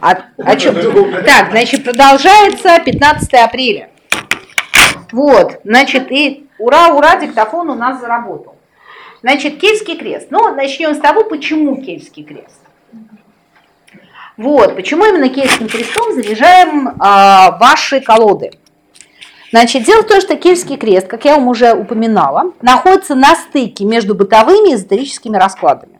А, а что? Так, значит, продолжается 15 апреля. Вот, значит, и ура, ура, диктофон у нас заработал. Значит, Кельтский крест. Ну, начнем с того, почему Кельтский крест. Вот, почему именно Кельтским крестом заряжаем а, ваши колоды. Значит, дело в том, что Кельтский крест, как я вам уже упоминала, находится на стыке между бытовыми и эзотерическими раскладами.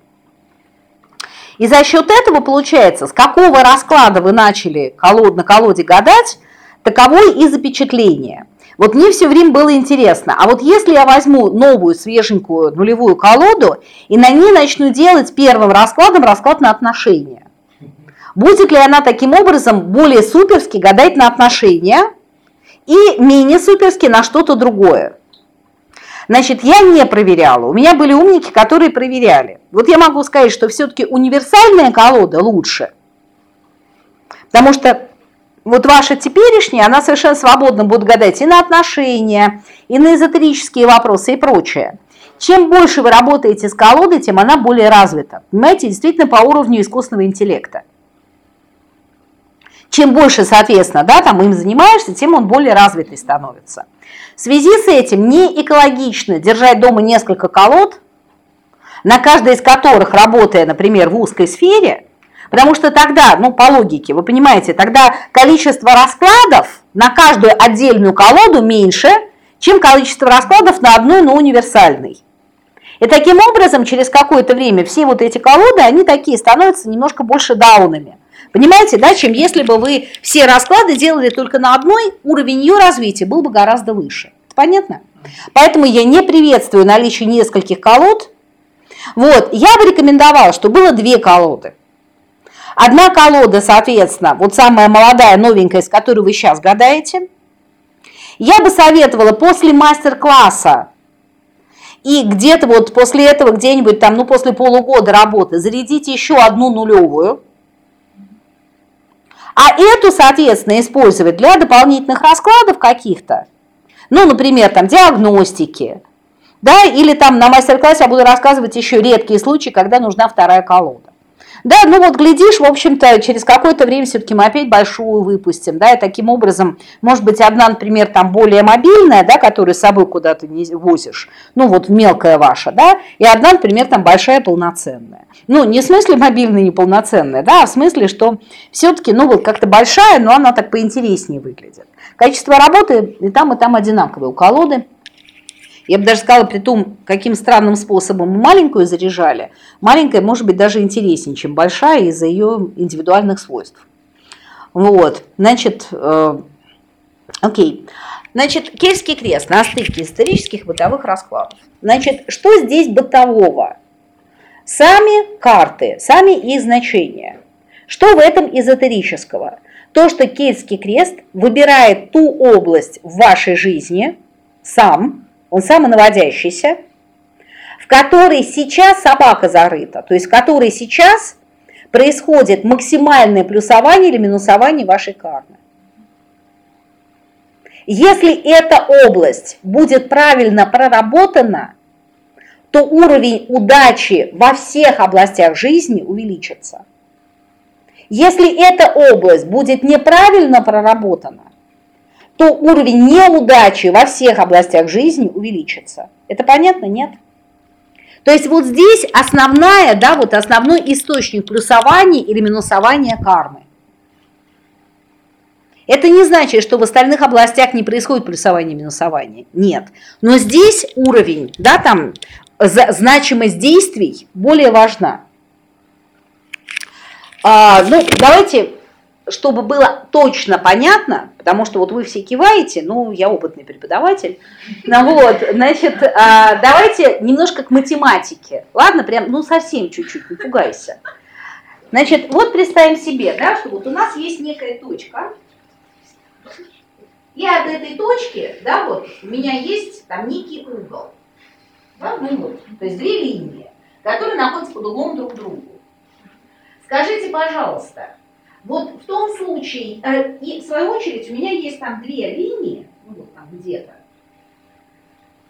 И за счет этого получается, с какого расклада вы начали колод, на колоде гадать, таковой и запечатление. Вот мне все время было интересно, а вот если я возьму новую свеженькую нулевую колоду и на ней начну делать первым раскладом расклад на отношения, будет ли она таким образом более суперски гадать на отношения и менее суперски на что-то другое? Значит, я не проверяла. У меня были умники, которые проверяли. Вот я могу сказать, что все-таки универсальная колода лучше. Потому что вот ваша теперешняя, она совершенно свободно будет гадать и на отношения, и на эзотерические вопросы и прочее. Чем больше вы работаете с колодой, тем она более развита. Понимаете, действительно по уровню искусственного интеллекта. Чем больше, соответственно, да, там им занимаешься, тем он более развитый становится. В связи с этим не экологично держать дома несколько колод, на каждой из которых, работая, например, в узкой сфере, потому что тогда, ну, по логике, вы понимаете, тогда количество раскладов на каждую отдельную колоду меньше, чем количество раскладов на одной, но универсальной. И таким образом, через какое-то время все вот эти колоды, они такие становятся немножко больше даунами. Понимаете, да, чем если бы вы все расклады делали только на одной, уровень ее развития был бы гораздо выше. Понятно? Поэтому я не приветствую наличие нескольких колод. Вот, я бы рекомендовала, чтобы было две колоды. Одна колода, соответственно, вот самая молодая, новенькая, с которой вы сейчас гадаете. Я бы советовала после мастер-класса и где-то вот после этого, где-нибудь там, ну, после полугода работы, зарядите еще одну нулевую – а эту, соответственно, использовать для дополнительных раскладов каких-то, ну, например, там диагностики, да, или там на мастер-классе я буду рассказывать еще редкие случаи, когда нужна вторая колода. Да, ну вот глядишь, в общем-то, через какое-то время все-таки мы опять большую выпустим, да, и таким образом, может быть, одна, например, там более мобильная, да, которую с собой куда-то не возишь, ну вот мелкая ваша, да, и одна, например, там большая полноценная. Ну, не в смысле мобильная неполноценная, да, а в смысле, что все-таки, ну вот как-то большая, но она так поинтереснее выглядит. Качество работы и там, и там одинаковое у колоды. Я бы даже сказала, при том, каким странным способом мы маленькую заряжали, маленькая может быть даже интереснее, чем большая из-за ее индивидуальных свойств. Вот, значит, э, окей. Значит, Кельтский крест на стыке исторических бытовых раскладов. Значит, что здесь бытового? Сами карты, сами их значения. Что в этом эзотерического? То, что Кельтский крест выбирает ту область в вашей жизни сам, он самонаводящийся, в которой сейчас собака зарыта, то есть в которой сейчас происходит максимальное плюсование или минусование вашей кармы. Если эта область будет правильно проработана, то уровень удачи во всех областях жизни увеличится. Если эта область будет неправильно проработана, то уровень неудачи во всех областях жизни увеличится. Это понятно, нет? То есть вот здесь основная, да, вот основной источник плюсования или минусования кармы. Это не значит, что в остальных областях не происходит плюсование и минусование. Нет. Но здесь уровень, да, там значимость действий более важна. А, ну, давайте чтобы было точно понятно, потому что вот вы все киваете, ну, я опытный преподаватель, ну вот, значит, а, давайте немножко к математике, ладно, прям, ну, совсем чуть-чуть, не пугайся. Значит, вот представим себе, да, что вот у нас есть некая точка, и от этой точки, да, вот, у меня есть там некий угол, да, ну вот, то есть две линии, которые находятся под углом друг к другу. Скажите, пожалуйста, вот в том случае, э, и в свою очередь у меня есть там две линии, ну вот там где-то,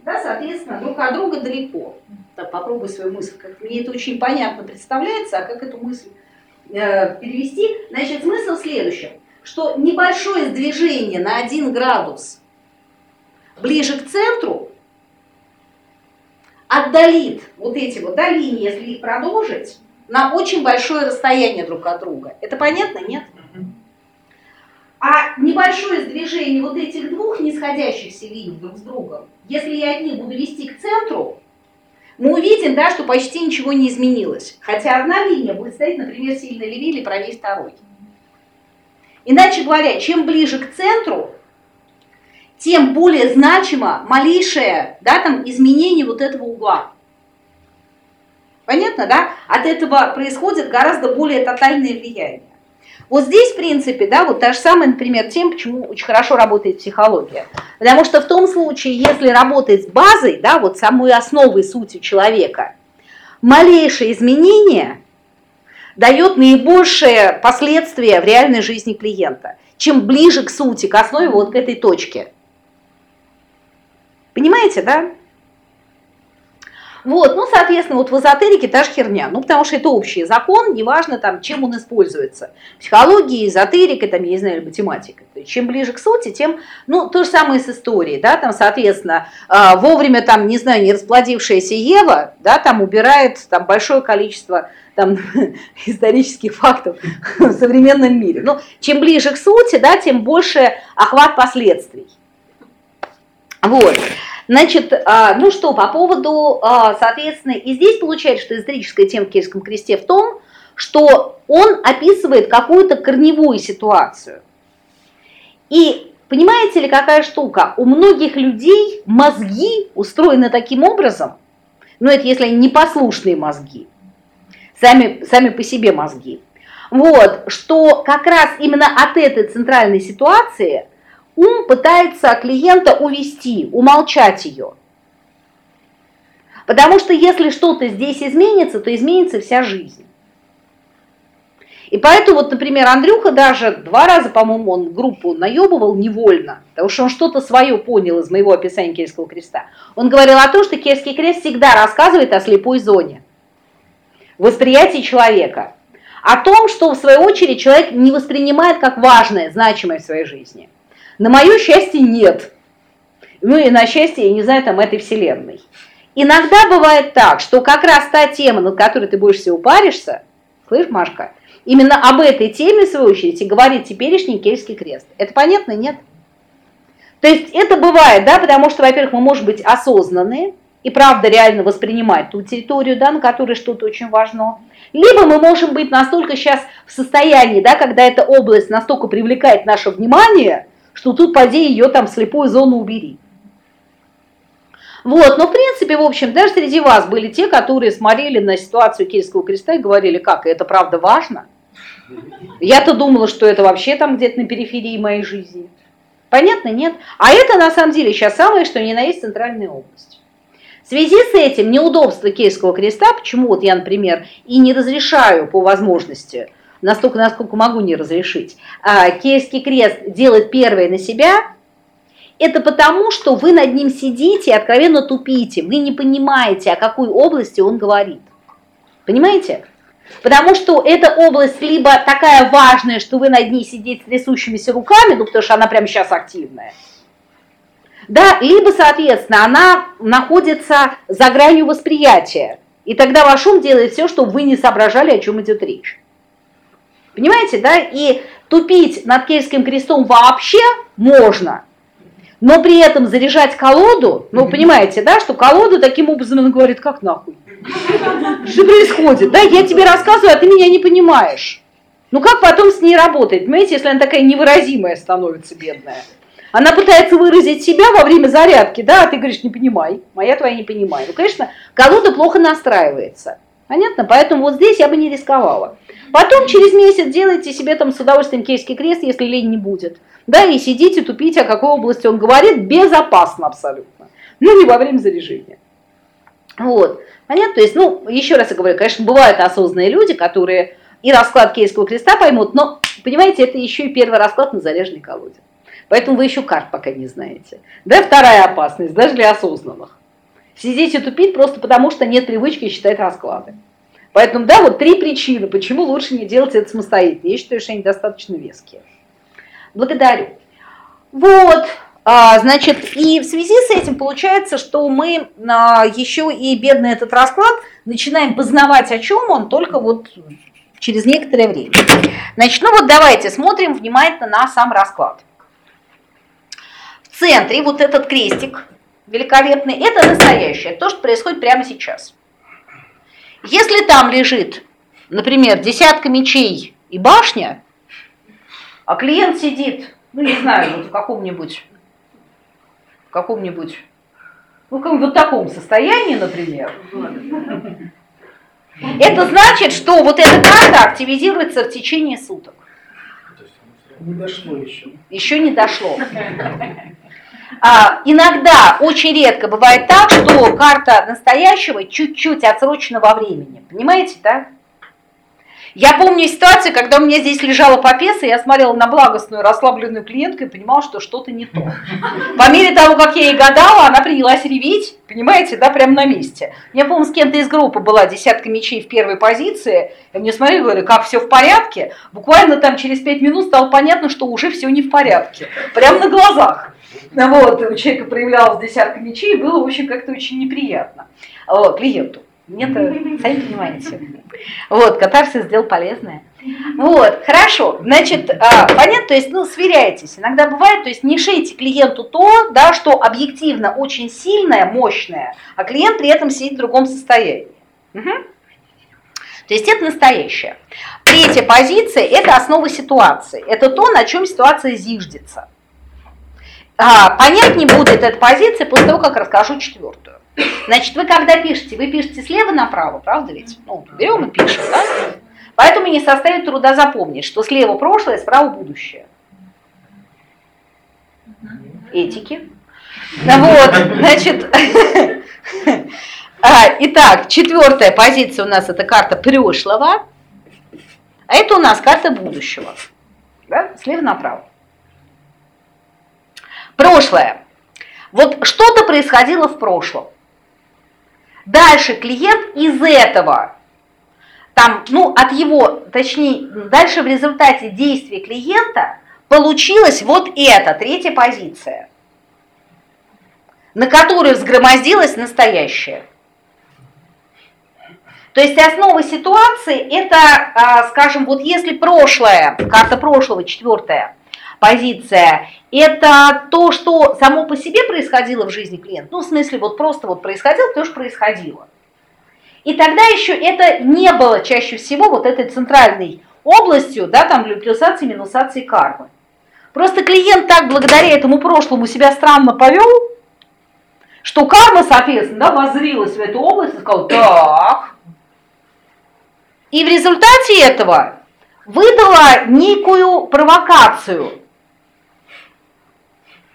да, соответственно, друг от друга далеко. Так, попробуй свою мысль, как мне это очень понятно представляется, а как эту мысль э, перевести, значит, смысл в следующем, что небольшое сдвижение на 1 градус ближе к центру отдалит вот эти вот да, линии, если их продолжить, на очень большое расстояние друг от друга. Это понятно, нет? А небольшое сдвижение вот этих двух нисходящихся линий друг с другом, если я от них буду вести к центру, мы увидим, да, что почти ничего не изменилось. Хотя одна линия будет стоять, например, сильно левее или правее второй. Иначе говоря, чем ближе к центру, тем более значимо малейшее да, там, изменение вот этого угла. Понятно, да? От этого происходит гораздо более тотальное влияние. Вот здесь, в принципе, да, вот та же самая, например, тем, почему очень хорошо работает психология. Потому что в том случае, если работать с базой, да, вот самой основой сути человека, малейшее изменение дает наибольшие последствия в реальной жизни клиента. Чем ближе к сути, к основе, вот к этой точке. Понимаете, да? Вот, ну, соответственно, вот в эзотерике та же херня, ну, потому что это общий закон, неважно там, чем он используется. Психология, эзотерика, там, я не знаю, математика. Чем ближе к сути, тем, ну, то же самое с историей, да, там, соответственно, а, вовремя, там, не знаю, не расплодившаяся Ева, да, там, убирает, там, большое количество, там, исторических фактов в современном мире. Ну, чем ближе к сути, да, тем больше охват последствий. Вот. Значит, а, ну что, по поводу, а, соответственно, и здесь получается, что эзотерическая тема в Киевском кресте в том, что он описывает какую-то корневую ситуацию. И понимаете ли, какая штука? У многих людей мозги устроены таким образом, ну это если они непослушные мозги, сами, сами по себе мозги, вот, что как раз именно от этой центральной ситуации – ум пытается клиента увести, умолчать ее. Потому что если что-то здесь изменится, то изменится вся жизнь. И поэтому, вот, например, Андрюха даже два раза, по-моему, он группу наебывал невольно, потому что он что-то свое понял из моего описания Киевского креста. Он говорил о том, что Киевский крест всегда рассказывает о слепой зоне, восприятии человека, о том, что, в свою очередь, человек не воспринимает как важное, значимое в своей жизни – на мое счастье нет. Ну и на счастье, я не знаю, там этой вселенной. Иногда бывает так, что как раз та тема, над которой ты больше всего паришься, слышь, Машка, именно об этой теме, в свою очередь, и говорит теперешний Кельтский крест. Это понятно, нет? То есть это бывает, да, потому что, во-первых, мы можем быть осознанные и правда реально воспринимать ту территорию, да, на которой что-то очень важно. Либо мы можем быть настолько сейчас в состоянии, да, когда эта область настолько привлекает наше внимание, что тут поди ее там в слепую зону убери. Вот, но в принципе, в общем, даже среди вас были те, которые смотрели на ситуацию Киевского креста и говорили, как, это правда важно? Я-то думала, что это вообще там где-то на периферии моей жизни. Понятно, нет? А это на самом деле сейчас самое, что ни на есть центральная область. В связи с этим неудобство Киевского креста, почему вот я, например, и не разрешаю по возможности настолько, насколько могу не разрешить, а, Киевский крест делает первое на себя, это потому, что вы над ним сидите и откровенно тупите, вы не понимаете, о какой области он говорит. Понимаете? Потому что эта область либо такая важная, что вы над ней сидите трясущимися руками, ну потому что она прямо сейчас активная, да, либо, соответственно, она находится за гранью восприятия, и тогда ваш ум делает все, чтобы вы не соображали, о чем идет речь. Понимаете, да? И тупить над Кельтским крестом вообще можно, но при этом заряжать колоду, ну, понимаете, да, что колоду таким образом он говорит, как нахуй? Что происходит? Да, я тебе рассказываю, а ты меня не понимаешь. Ну, как потом с ней работать, понимаете, если она такая невыразимая становится, бедная? Она пытается выразить себя во время зарядки, да, а ты говоришь, не понимай, моя твоя не понимай. Ну, конечно, колода плохо настраивается. Понятно? Поэтому вот здесь я бы не рисковала. Потом через месяц делайте себе там с удовольствием кейский крест, если лень не будет. Да, и сидите, тупите, о какой области он говорит, безопасно абсолютно. Но не во время заряжения. Вот. Понятно? То есть, ну, еще раз я говорю, конечно, бывают осознанные люди, которые и расклад кейского креста поймут, но, понимаете, это еще и первый расклад на заряженной колоде. Поэтому вы еще карт пока не знаете. Да, вторая опасность, даже для осознанных. Сидеть и тупить просто потому, что нет привычки считать расклады. Поэтому, да, вот три причины, почему лучше не делать это самостоятельно. Я считаю, что они достаточно веские. Благодарю. Вот, а, значит, и в связи с этим получается, что мы а, еще и бедный этот расклад начинаем познавать, о чем он, только вот через некоторое время. Значит, ну вот давайте смотрим внимательно на сам расклад. В центре вот этот крестик великолепный, это настоящее, то, что происходит прямо сейчас. Если там лежит, например, десятка мечей и башня, а клиент сидит, ну не знаю, вот в каком-нибудь, в каком-нибудь, ну как вот таком состоянии, например, это значит, что вот эта карта активизируется в течение суток. Не дошло еще. Еще не дошло. А, иногда, очень редко бывает так, что карта настоящего чуть-чуть отсрочена во времени. Понимаете, да? Я помню ситуацию, когда у меня здесь лежала попеса, я смотрела на благостную, расслабленную клиентку и понимала, что что-то не то. По мере того, как я ей гадала, она принялась реветь, понимаете, да, прямо на месте. Я помню, с кем-то из группы была десятка мечей в первой позиции, и мне смотрели, говорю, как все в порядке. Буквально там через пять минут стало понятно, что уже все не в порядке. Прямо на глазах. Вот, у человека проявлялась десятка мечей, было, в общем, как-то очень неприятно клиенту. Мне-то, сами понимаете. Вот, катарсис сделал полезное. Вот, хорошо. Значит, а, понятно, то есть, ну, сверяйтесь. Иногда бывает, то есть не шейте клиенту то, да, что объективно очень сильное, мощное, а клиент при этом сидит в другом состоянии. Угу. То есть это настоящее. Третья позиция – это основа ситуации. Это то, на чем ситуация зиждется. А, понять не будет эта позиция после того, как расскажу четвертую. Значит, вы когда пишете, вы пишете слева направо, правда ведь? Ну, берем и пишем, да? Поэтому не составит труда запомнить, что слева прошлое, справа будущее. Этики. Ну вот, значит, а, итак, четвертая позиция у нас это карта прошлого, а это у нас карта будущего. Да? Слева направо. Прошлое. Вот что-то происходило в прошлом. Дальше клиент из этого, там, ну, от его, точнее, дальше в результате действия клиента получилась вот эта, третья позиция, на которую взгромоздилась настоящее. То есть основа ситуации это, а, скажем, вот если прошлое, карта прошлого, четвертая, позиция, это то, что само по себе происходило в жизни клиента, ну, в смысле, вот просто вот происходило, то, что происходило. И тогда еще это не было чаще всего вот этой центральной областью, да, там плюсации, минусации кармы. Просто клиент так благодаря этому прошлому себя странно повел, что карма, соответственно, да, воззрилась в эту область и сказала, так. И в результате этого выдала некую провокацию,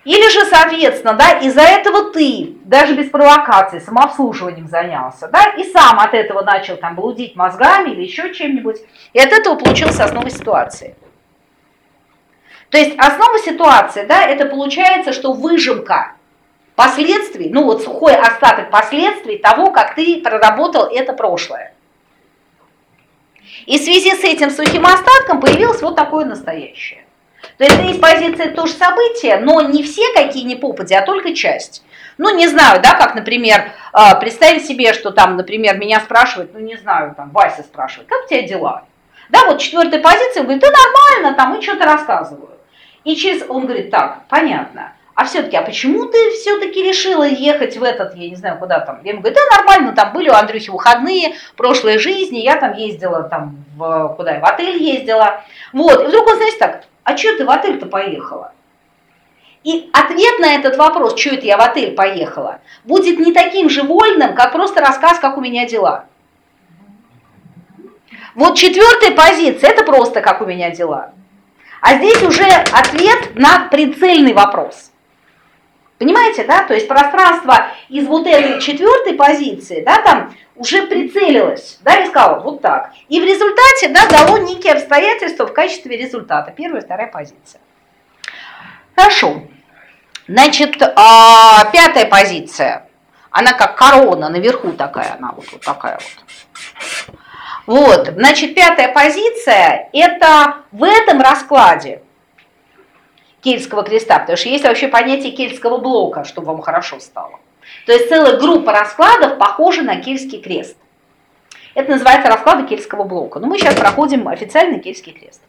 или же, соответственно, да, из-за этого ты, даже без провокации, самообслуживанием занялся, да, и сам от этого начал там блудить мозгами или еще чем-нибудь, и от этого получилась основа ситуации. То есть основа ситуации, да, это получается, что выжимка последствий, ну вот сухой остаток последствий того, как ты проработал это прошлое. И в связи с этим сухим остатком появилось вот такое настоящее. То есть есть позиция тоже события, но не все какие ни попади, а только часть. Ну, не знаю, да, как, например, а, представить себе, что там, например, меня спрашивают, ну, не знаю, там, Вася спрашивает, как у тебя дела? Да, вот четвертая позиция, он говорит, да нормально, там, и что-то рассказываю. И через, он говорит, так, понятно, а все-таки, а почему ты все-таки решила ехать в этот, я не знаю, куда там? Я ему говорю, да нормально, там были у Андрюхи выходные, прошлой жизни, я там ездила, там, в, куда в отель ездила. Вот, и вдруг он, знаете, так, а что ты в отель-то поехала? И ответ на этот вопрос, что это я в отель поехала, будет не таким же вольным, как просто рассказ, как у меня дела. Вот четвертая позиция, это просто как у меня дела. А здесь уже ответ на прицельный вопрос. Понимаете, да? То есть пространство из вот этой четвертой позиции, да, там уже прицелилось, да, и сказала вот так. И в результате, да, дало некие обстоятельства в качестве результата. Первая, вторая позиция. Хорошо. Значит, а, пятая позиция. Она как корона наверху такая, она вот, вот такая вот. Вот, значит, пятая позиция – это в этом раскладе кельтского креста, потому что есть вообще понятие кельтского блока, чтобы вам хорошо стало. То есть целая группа раскладов похожа на кельтский крест. Это называется расклады кельтского блока. Но мы сейчас проходим официальный кельтский крест.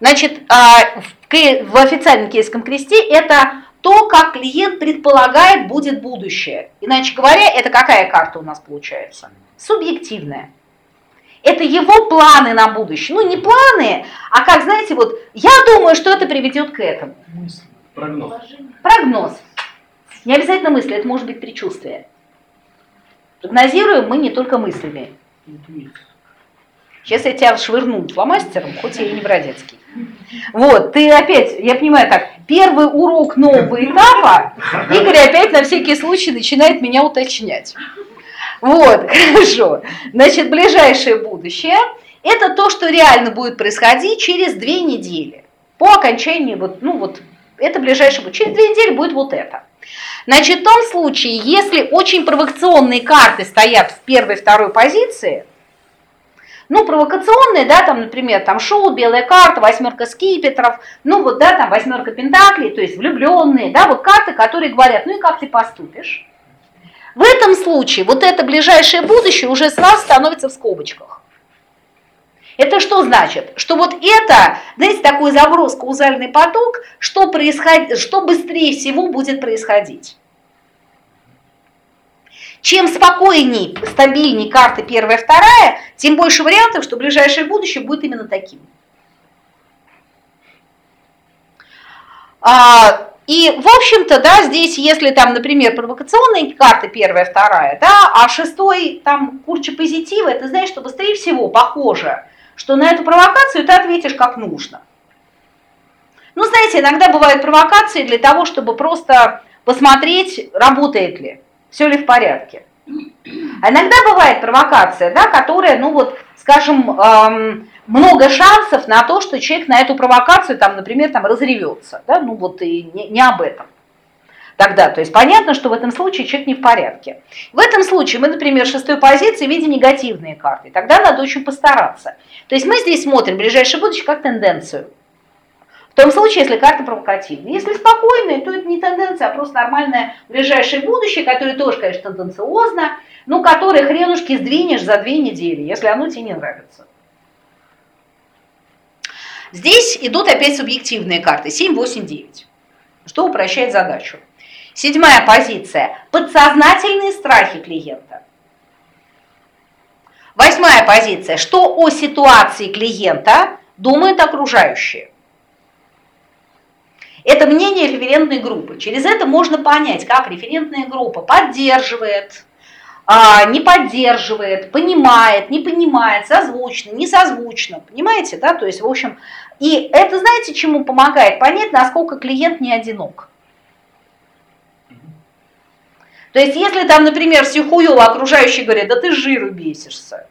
Значит, а, в официальном кельтском кресте это то, как клиент предполагает будет будущее. Иначе говоря, это какая карта у нас получается? Субъективная. Это его планы на будущее. Ну, не планы, а как, знаете, вот я думаю, что это приведет к этому. Прогноз. Прогноз. Не обязательно мысли, это может быть предчувствие. Прогнозируем мы не только мыслями. Сейчас я тебя швырну фломастером, хоть я и не бродецкий. Вот, ты опять, я понимаю так, первый урок нового этапа, Игорь опять на всякий случай начинает меня уточнять. Вот, хорошо. Значит, ближайшее будущее – это то, что реально будет происходить через две недели. По окончании, вот, ну вот, это ближайшее будущее. Через две недели будет вот это. Значит, в том случае, если очень провокационные карты стоят в первой второй позиции, ну, провокационные, да, там, например, там шоу, белая карта, восьмерка скипетров, ну, вот, да, там, восьмерка пентаклей, то есть влюбленные, да, вот карты, которые говорят, ну и как ты поступишь? В этом случае вот это ближайшее будущее уже сразу становится в скобочках. Это что значит? Что вот это, знаете, такой заброс, каузальный поток, что, происход... что быстрее всего будет происходить. Чем спокойней, стабильней карты первая, вторая, тем больше вариантов, что ближайшее будущее будет именно таким. А, и, в общем-то, да, здесь, если там, например, провокационные карты первая, вторая, да, а шестой там курча позитива, это знаешь, что быстрее всего похоже, что на эту провокацию ты ответишь как нужно. Ну, знаете, иногда бывают провокации для того, чтобы просто посмотреть, работает ли, все ли в порядке. А иногда бывает провокация, да, которая, ну вот, скажем, эм, много шансов на то, что человек на эту провокацию, там, например, там, разревется. Да? Ну вот и не, не об этом. Тогда, то есть понятно, что в этом случае человек не в порядке. В этом случае мы, например, в шестой позиции видим негативные карты. Тогда надо очень постараться. То есть мы здесь смотрим ближайшее будущее как тенденцию. В том случае, если карта провокативная. Если спокойная, то это не тенденция, а просто нормальное ближайшее будущее, которое тоже, конечно, тенденциозно, но которое хренушки сдвинешь за две недели, если оно тебе не нравится. Здесь идут опять субъективные карты 7, 8, 9, что упрощает задачу. Седьмая позиция – подсознательные страхи клиента. Восьмая позиция – что о ситуации клиента думают окружающие. Это мнение референтной группы. Через это можно понять, как референтная группа поддерживает, а, не поддерживает, понимает, не понимает, созвучно, не созвучно, понимаете, да, то есть, в общем, и это, знаете, чему помогает? Понять, насколько клиент не одинок. То есть, если там, например, все хуево окружающие говорят, да ты жиру бесишься,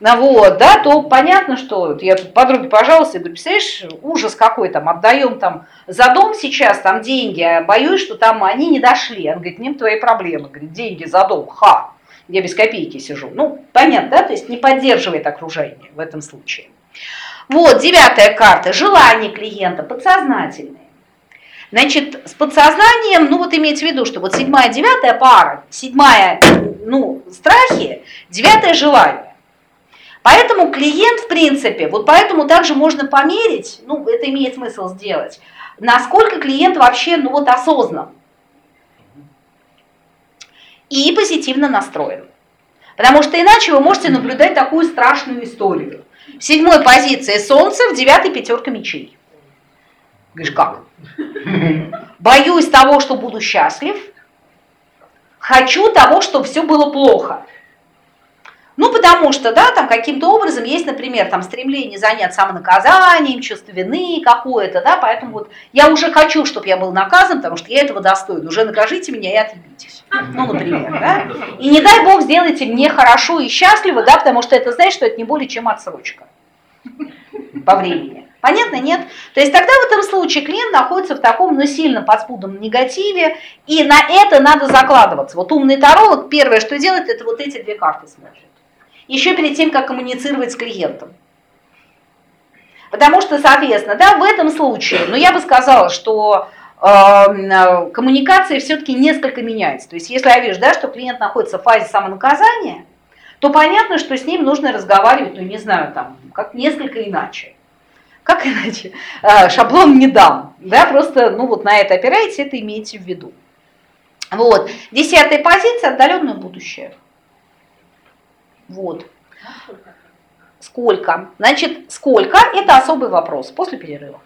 ну вот, да, то понятно, что я тут подруге пожалуйста, говорю, представляешь, ужас какой там, отдаем там за дом сейчас там деньги, а боюсь, что там они не дошли. Он говорит, ним твои проблемы, говорит, деньги за дом, ха я без копейки сижу. Ну, понятно, да, то есть не поддерживает окружение в этом случае. Вот, девятая карта, желание клиента, подсознательные. Значит, с подсознанием, ну вот имейте в виду, что вот седьмая, девятая пара, седьмая, ну, страхи, девятое желание. Поэтому клиент, в принципе, вот поэтому также можно померить, ну, это имеет смысл сделать, насколько клиент вообще, ну вот осознан и позитивно настроен. Потому что иначе вы можете наблюдать такую страшную историю. В седьмой позиции Солнце, в девятой пятерка мечей. Говоришь, как? Боюсь того, что буду счастлив. Хочу того, чтобы все было плохо. Ну, потому что, да, там каким-то образом есть, например, там стремление заняться самонаказанием, чувство вины какое-то, да, поэтому вот я уже хочу, чтобы я был наказан, потому что я этого достоин, уже накажите меня и отъебитесь. Ну, например, да. И не дай бог сделайте мне хорошо и счастливо, да, потому что это, знаешь, что это не более чем отсрочка по времени. Понятно, нет? То есть тогда в этом случае клиент находится в таком, ну, сильно подспудном негативе, и на это надо закладываться. Вот умный таролог первое, что делает, это вот эти две карты смотрит. Еще перед тем, как коммуницировать с клиентом. Потому что, соответственно, да, в этом случае, ну, я бы сказала, что э, коммуникация все-таки несколько меняется. То есть, если я вижу, да, что клиент находится в фазе самонаказания, то понятно, что с ним нужно разговаривать, ну, не знаю, там, как несколько иначе. Как иначе? Э, шаблон не дам, да, просто, ну, вот на это опираетесь, это имейте в виду. Вот. Десятая позиция – отдаленное будущее. Вот. Сколько? Значит, сколько – это особый вопрос после перерыва.